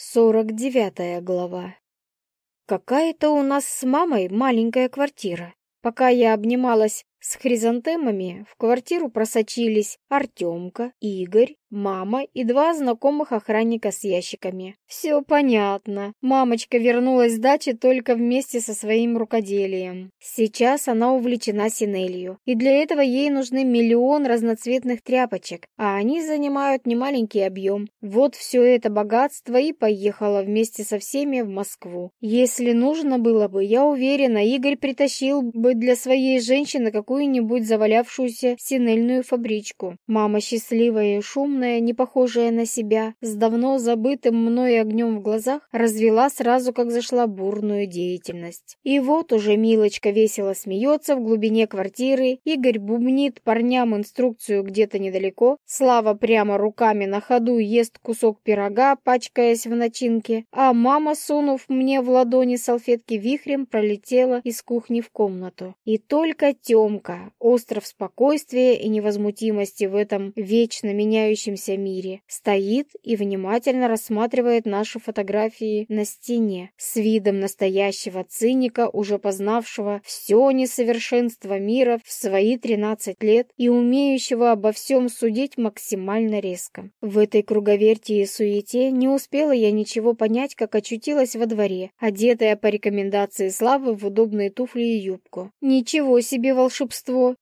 Сорок девятая глава. Какая-то у нас с мамой маленькая квартира. Пока я обнималась с хризантемами, в квартиру просочились Артемка, Игорь, мама и два знакомых охранника с ящиками. Все понятно. Мамочка вернулась с дачи только вместе со своим рукоделием. Сейчас она увлечена синелью, и для этого ей нужны миллион разноцветных тряпочек, а они занимают немаленький объем. Вот все это богатство и поехало вместе со всеми в Москву. Если нужно было бы, я уверена, Игорь притащил бы для своей женщины какую-нибудь завалявшуюся синельную фабричку. Мама счастливая и шумная, не похожая на себя, с давно забытым мной огнем в глазах, развела сразу, как зашла бурную деятельность. И вот уже Милочка весело смеется в глубине квартиры, Игорь бубнит парням инструкцию где-то недалеко, Слава прямо руками на ходу ест кусок пирога, пачкаясь в начинке, а мама, сунув мне в ладони салфетки вихрем, пролетела из кухни в комнату. И только Темка, остров спокойствия и невозмутимости в этом вечно меняющем меняющемся мире, стоит и внимательно рассматривает наши фотографии на стене с видом настоящего циника, уже познавшего все несовершенство мира в свои 13 лет и умеющего обо всем судить максимально резко. В этой круговерти и суете не успела я ничего понять, как очутилась во дворе, одетая по рекомендации Славы в удобные туфли и юбку. Ничего себе волшебство!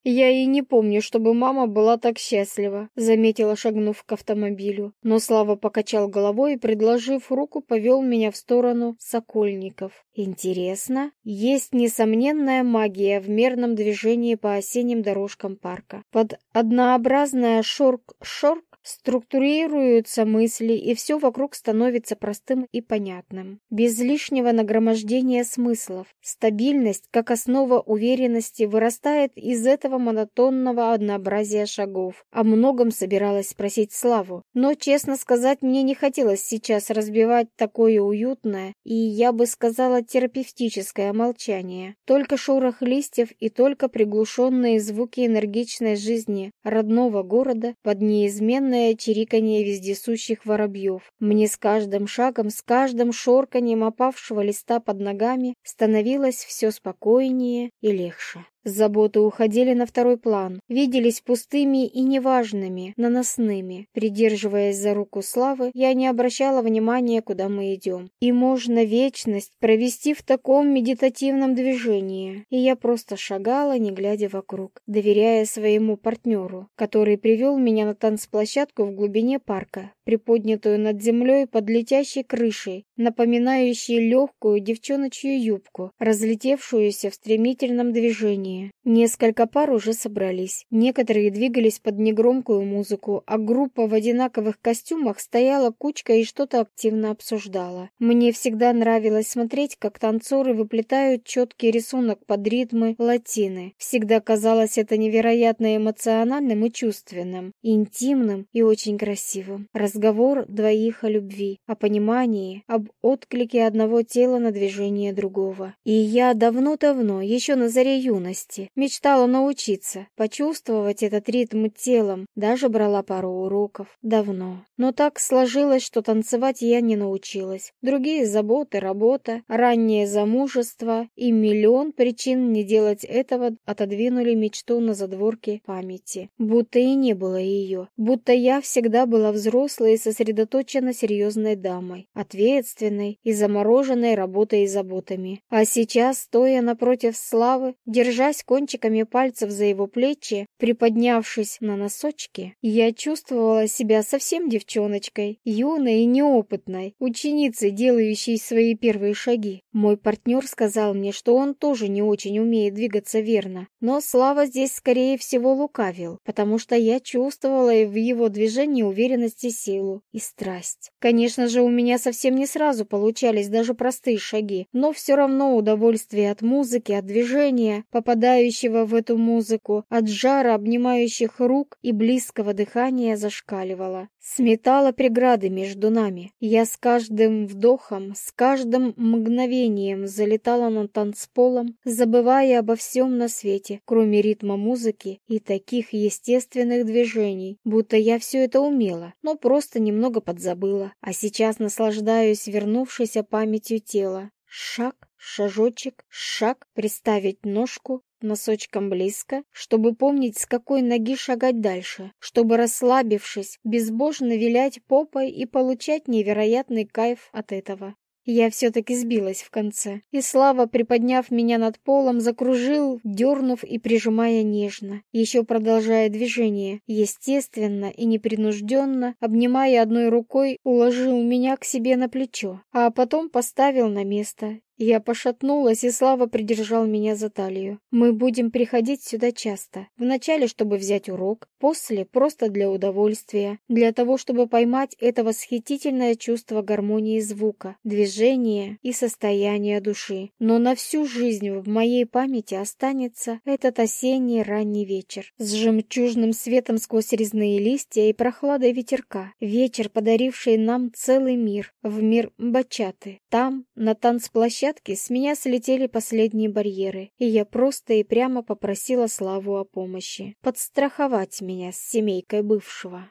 Я и не помню, чтобы мама была так счастлива, заметила, шагнув к автомобилю, но Слава покачал головой и, предложив руку, повел меня в сторону Сокольников. Интересно, есть несомненная магия в мерном движении по осенним дорожкам парка. Под однообразное шорк-шорк Структурируются мысли, и все вокруг становится простым и понятным. Без лишнего нагромождения смыслов. Стабильность, как основа уверенности, вырастает из этого монотонного однообразия шагов. О многом собиралась спросить Славу, но, честно сказать, мне не хотелось сейчас разбивать такое уютное и, я бы сказала, терапевтическое молчание. Только шорох листьев и только приглушенные звуки энергичной жизни родного города под неизменной сонное чириканье вездесущих воробьев. Мне с каждым шагом, с каждым шорканьем опавшего листа под ногами становилось все спокойнее и легче. Заботы уходили на второй план, виделись пустыми и неважными, наносными. Придерживаясь за руку Славы, я не обращала внимания, куда мы идем. И можно вечность провести в таком медитативном движении. И я просто шагала, не глядя вокруг, доверяя своему партнеру, который привел меня на танцплощадку в глубине парка, приподнятую над землей под летящей крышей, напоминающей легкую девчоночью юбку, разлетевшуюся в стремительном движении. Несколько пар уже собрались. Некоторые двигались под негромкую музыку, а группа в одинаковых костюмах стояла кучкой и что-то активно обсуждала. Мне всегда нравилось смотреть, как танцоры выплетают четкий рисунок под ритмы латины. Всегда казалось это невероятно эмоциональным и чувственным, интимным и очень красивым. Разговор двоих о любви, о понимании, об отклике одного тела на движение другого. И я давно-давно, еще на заре юности, мечтала научиться, почувствовать этот ритм телом, даже брала пару уроков. Давно. Но так сложилось, что танцевать я не научилась. Другие заботы, работа, раннее замужество и миллион причин не делать этого отодвинули мечту на задворке памяти. Будто и не было ее. Будто я всегда была взрослой, взрослой и сосредоточенно серьезной дамой, ответственной и замороженной работой и заботами. А сейчас, стоя напротив Славы, держась кончиками пальцев за его плечи, приподнявшись на носочки, я чувствовала себя совсем девчоночкой, юной и неопытной, ученицей, делающей свои первые шаги. Мой партнер сказал мне, что он тоже не очень умеет двигаться верно, но Слава здесь, скорее всего, лукавил, потому что я чувствовала в его движении уверенность и силу, и страсть. Конечно же, у меня совсем не сразу получались даже простые шаги, но все равно удовольствие от музыки, от движения, попадающего в эту музыку, от жара обнимающих рук и близкого дыхания зашкаливало. Сметала преграды между нами. Я с каждым вдохом, с каждым мгновением залетала над танцполом, забывая обо всем на свете, кроме ритма музыки и таких естественных движений, будто я все это умела, но просто просто немного подзабыла, а сейчас наслаждаюсь вернувшейся памятью тела. Шаг, шажочек, шаг, приставить ножку, носочком близко, чтобы помнить, с какой ноги шагать дальше, чтобы, расслабившись, безбожно вилять попой и получать невероятный кайф от этого. Я все-таки сбилась в конце, и Слава, приподняв меня над полом, закружил, дернув и прижимая нежно, еще продолжая движение, естественно и непринужденно, обнимая одной рукой, уложил меня к себе на плечо, а потом поставил на место я пошатнулась, и Слава придержал меня за талию. Мы будем приходить сюда часто. Вначале, чтобы взять урок, после просто для удовольствия, для того, чтобы поймать это восхитительное чувство гармонии звука, движения и состояния души. Но на всю жизнь в моей памяти останется этот осенний ранний вечер с жемчужным светом сквозь резные листья и прохладой ветерка. Вечер, подаривший нам целый мир, в мир бачаты. Там, на танцплощадке, площадке с меня слетели последние барьеры, и я просто и прямо попросила Славу о помощи. Подстраховать меня с семейкой бывшего.